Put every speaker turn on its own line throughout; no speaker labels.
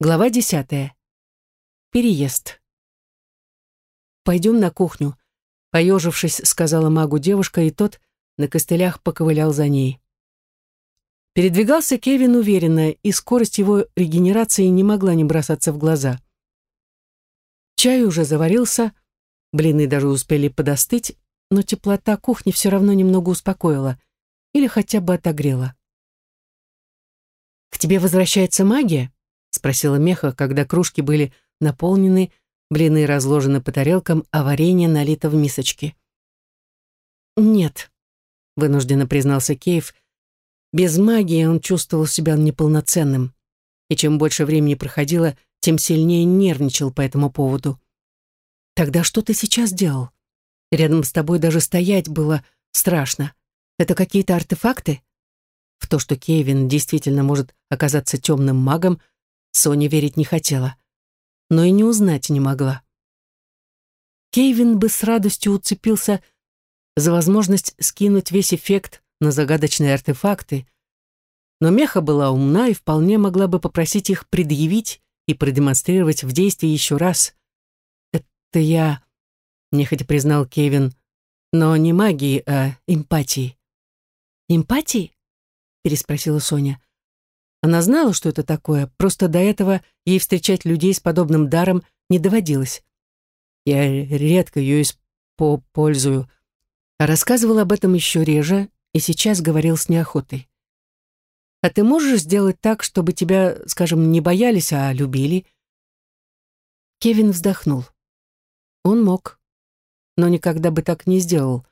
Глава десятая. Переезд. «Пойдем на кухню», — поежившись, сказала магу девушка, и тот на костылях поковылял за ней. Передвигался Кевин уверенно, и скорость его регенерации не могла не бросаться в глаза. Чай уже заварился, блины даже успели подостыть, но теплота кухни все равно немного успокоила или хотя бы отогрела. «К тебе возвращается магия?» — спросила Меха, когда кружки были наполнены, блины разложены по тарелкам, а варенье налито в мисочки. «Нет», — вынужденно признался Кейв. Без магии он чувствовал себя неполноценным, и чем больше времени проходило, тем сильнее нервничал по этому поводу. «Тогда что ты сейчас делал? Рядом с тобой даже стоять было страшно. Это какие-то артефакты?» В то, что Кевин действительно может оказаться темным магом, Соня верить не хотела, но и не узнать не могла. Кейвин бы с радостью уцепился за возможность скинуть весь эффект на загадочные артефакты, но Меха была умна и вполне могла бы попросить их предъявить и продемонстрировать в действии еще раз. «Это я», — нехотя признал Кевин, «но не магии, а эмпатии». «Эмпатии?» — переспросила Соня. Она знала, что это такое, просто до этого ей встречать людей с подобным даром не доводилось. Я редко ее использую. А рассказывал об этом еще реже и сейчас говорил с неохотой. А ты можешь сделать так, чтобы тебя, скажем, не боялись, а любили? Кевин вздохнул. Он мог, но никогда бы так не сделал.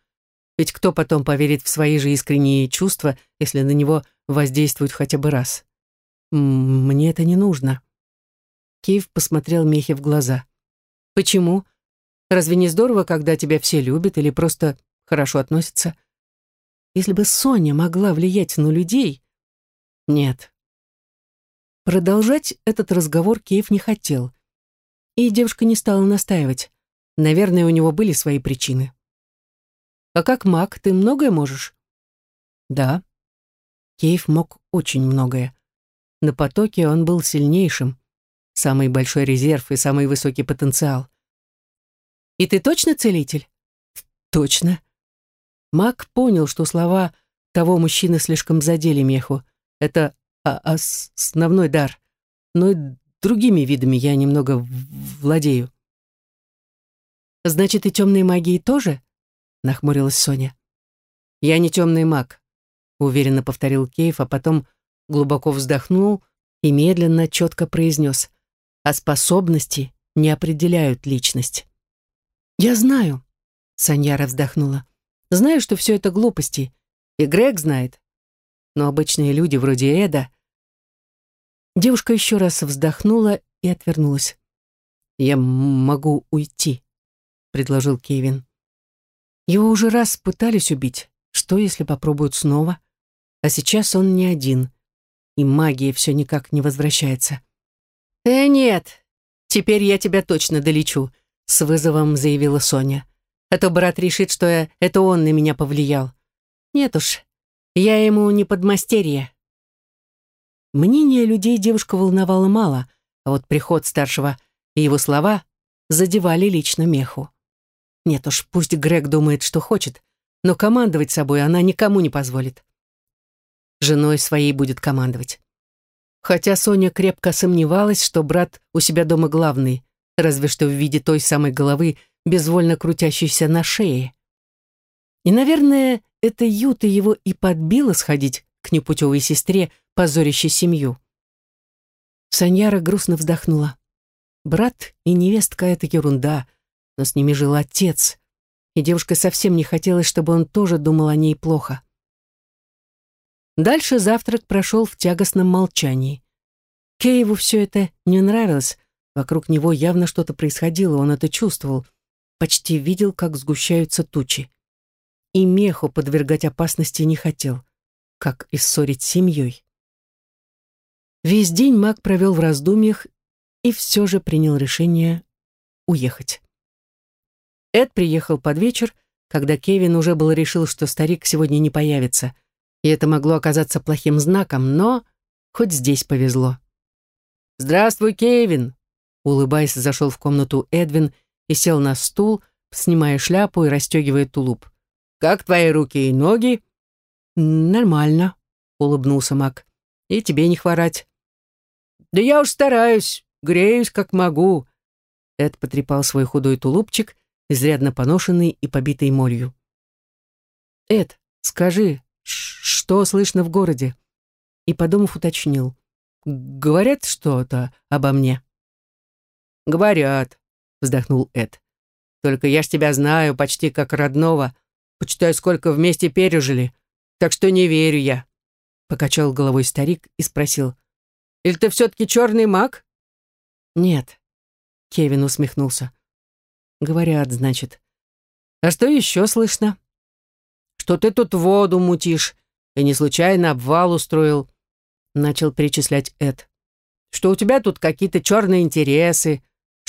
Ведь кто потом поверит в свои же искренние чувства, если на него воздействуют хотя бы раз? «Мне это не нужно». Киев посмотрел Мехе в глаза. «Почему? Разве не здорово, когда тебя все любят или просто хорошо относятся? Если бы Соня могла влиять на людей...» «Нет». Продолжать этот разговор Киев не хотел. И девушка не стала настаивать. Наверное, у него были свои причины. «А как маг, ты многое можешь?» «Да». Кейв мог очень многое. На потоке он был сильнейшим. Самый большой резерв и самый высокий потенциал. «И ты точно целитель?» «Точно». Мак понял, что слова того мужчины слишком задели меху. Это а, основной дар. Но и другими видами я немного владею. «Значит, и темной магией тоже?» — нахмурилась Соня. «Я не темный маг», — уверенно повторил Кейв, а потом глубоко вздохнул и медленно, четко произнес, а способности не определяют личность. «Я знаю», — Саньяра вздохнула, «знаю, что все это глупости, и Грег знает, но обычные люди вроде Эда...» Девушка еще раз вздохнула и отвернулась. «Я могу уйти», — предложил Кевин. Его уже раз пытались убить. Что, если попробуют снова? А сейчас он не один и магия все никак не возвращается. «Э, нет, теперь я тебя точно долечу», — с вызовом заявила Соня. «А то брат решит, что я, это он на меня повлиял. Нет уж, я ему не подмастерье». Мнение людей девушка волновала мало, а вот приход старшего и его слова задевали лично меху. Нет уж, пусть Грег думает, что хочет, но командовать собой она никому не позволит женой своей будет командовать. Хотя Соня крепко сомневалась, что брат у себя дома главный, разве что в виде той самой головы, безвольно крутящейся на шее. И, наверное, это Юта его и подбила сходить к непутевой сестре, позорящей семью. Саньяра грустно вздохнула. Брат и невестка — это ерунда, но с ними жил отец, и девушка совсем не хотелось, чтобы он тоже думал о ней плохо. Дальше завтрак прошел в тягостном молчании. Кейву все это не нравилось. Вокруг него явно что-то происходило, он это чувствовал. Почти видел, как сгущаются тучи. И меху подвергать опасности не хотел, как и ссорить с семьей. Весь день маг провел в раздумьях и все же принял решение уехать. Эд приехал под вечер, когда Кевин уже был решил, что старик сегодня не появится — и это могло оказаться плохим знаком, но хоть здесь повезло. «Здравствуй, Кевин!» Улыбаясь, зашел в комнату Эдвин и сел на стул, снимая шляпу и расстегивая тулуп. «Как твои руки и ноги?»
«Нормально», — улыбнулся Мак.
«И тебе не хворать». «Да я уж стараюсь, греюсь как могу». Эд потрепал свой худой тулупчик, изрядно поношенный и побитый молью. «Эд, скажи, что слышно в городе?» И, подумав, уточнил. «Говорят что-то обо мне?»
«Говорят», — вздохнул Эд. «Только я ж тебя знаю почти как родного. Почитай, сколько вместе пережили. Так что не верю я». Покачал головой старик и спросил. «Или ты все-таки черный маг?»
«Нет», — Кевин усмехнулся. «Говорят, значит. А что еще слышно?»
«Что ты тут воду мутишь и не случайно обвал устроил», — начал перечислять Эд. «Что у тебя тут какие-то черные интересы,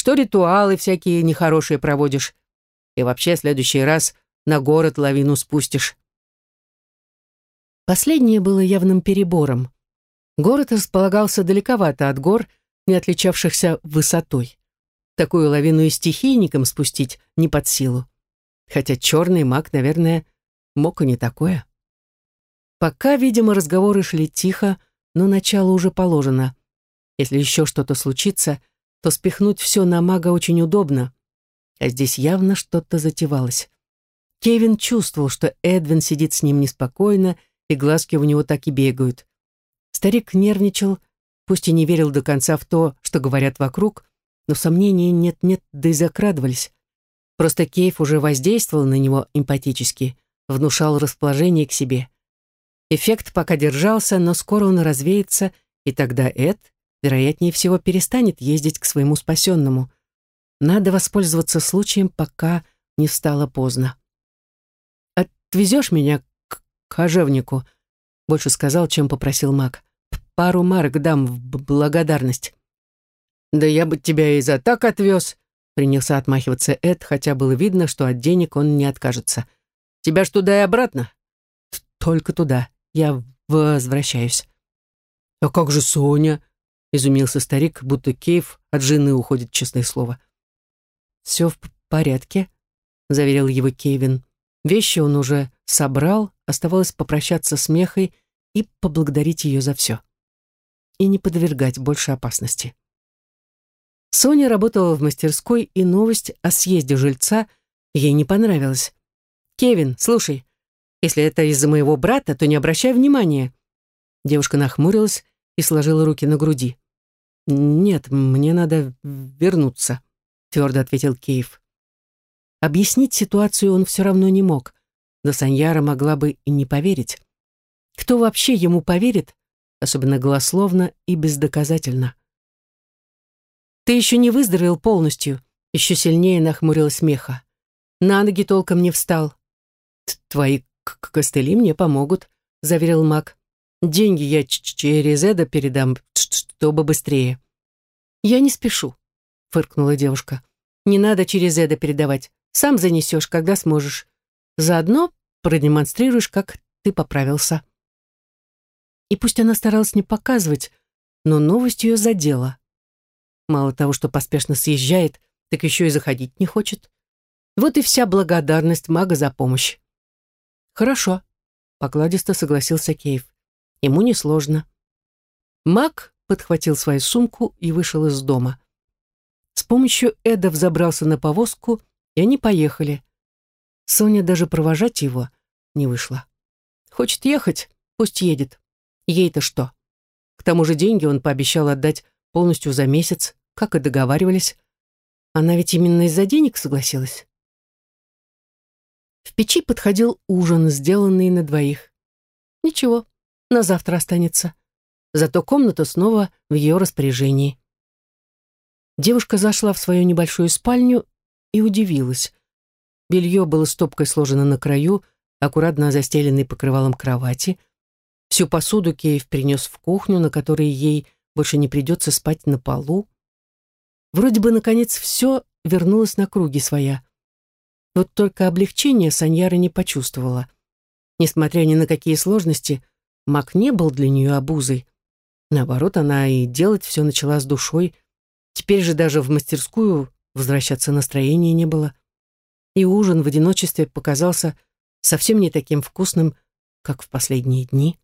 что ритуалы всякие нехорошие проводишь. И вообще, в следующий раз на город лавину спустишь.
Последнее было явным перебором. Город располагался далековато от гор, не отличавшихся высотой. Такую лавину и стихийникам спустить не под силу. Хотя черный маг, наверное, мог и не такое. Пока, видимо, разговоры шли тихо, но начало уже положено. Если еще что-то случится — то спихнуть все на мага очень удобно. А здесь явно что-то затевалось. Кевин чувствовал, что Эдвин сидит с ним неспокойно, и глазки у него так и бегают. Старик нервничал, пусть и не верил до конца в то, что говорят вокруг, но сомнения нет-нет, да и закрадывались. Просто Кейв уже воздействовал на него эмпатически, внушал расположение к себе. Эффект пока держался, но скоро он развеется, и тогда Эд вероятнее всего, перестанет ездить к своему спасенному. Надо воспользоваться случаем, пока не стало поздно. «Отвезешь меня к кожевнику?» Больше сказал, чем попросил маг. «Пару марок дам в благодарность».
«Да я бы тебя и за так отвез», принялся отмахиваться Эд, хотя было видно, что от денег он не откажется. «Тебя ж туда и обратно?»
«Только туда. Я возвращаюсь».
«А как же Соня?» изумился старик, будто Кейв от жены уходит, честное слово.
«Все в порядке», — заверил его Кевин. Вещи он уже собрал, оставалось попрощаться с Мехой и поблагодарить ее за все. И не подвергать больше опасности. Соня работала в мастерской, и новость о съезде жильца ей не понравилась. «Кевин, слушай, если это из-за моего брата, то не обращай внимания». Девушка нахмурилась и сложила руки на груди. «Нет, мне надо вернуться», — твердо ответил Кейв. Объяснить ситуацию он все равно не мог, но Саньяра могла бы и не поверить. Кто вообще ему поверит, особенно голословно и бездоказательно? «Ты еще не выздоровел полностью», — еще сильнее нахмурилась Меха. «На ноги толком не встал». «Твои костыли мне помогут», — заверил маг. Деньги я через Эда передам, чтобы быстрее. Я не спешу, фыркнула девушка. Не надо через Эда передавать. Сам занесешь, когда сможешь. Заодно продемонстрируешь, как ты поправился. И пусть она старалась не показывать, но новость ее задела. Мало того, что поспешно съезжает, так еще и заходить не хочет. Вот и вся благодарность мага за помощь. Хорошо, покладисто согласился Кейв. Ему несложно. Мак подхватил свою сумку и вышел из дома. С помощью Эда взобрался на повозку, и они поехали. Соня даже провожать его не вышла. Хочет ехать, пусть едет. Ей-то что? К тому же деньги он пообещал отдать полностью за месяц, как и договаривались. Она ведь именно из-за денег согласилась. В печи подходил ужин, сделанный на двоих. Ничего, на завтра останется. Зато комната снова в ее распоряжении. Девушка зашла в свою небольшую спальню и удивилась. Белье было стопкой сложено на краю, аккуратно застеленной покрывалом кровати. Всю посуду Кейв принес в кухню, на которой ей больше не придется спать на полу. Вроде бы, наконец, все вернулось на круги своя. Вот только облегчения Саньяра не почувствовала. Несмотря ни на какие сложности, Мак не был для нее обузой. Наоборот, она и делать все начала с душой. Теперь же даже в мастерскую возвращаться настроения не было. И ужин в одиночестве показался совсем не таким вкусным, как в последние дни.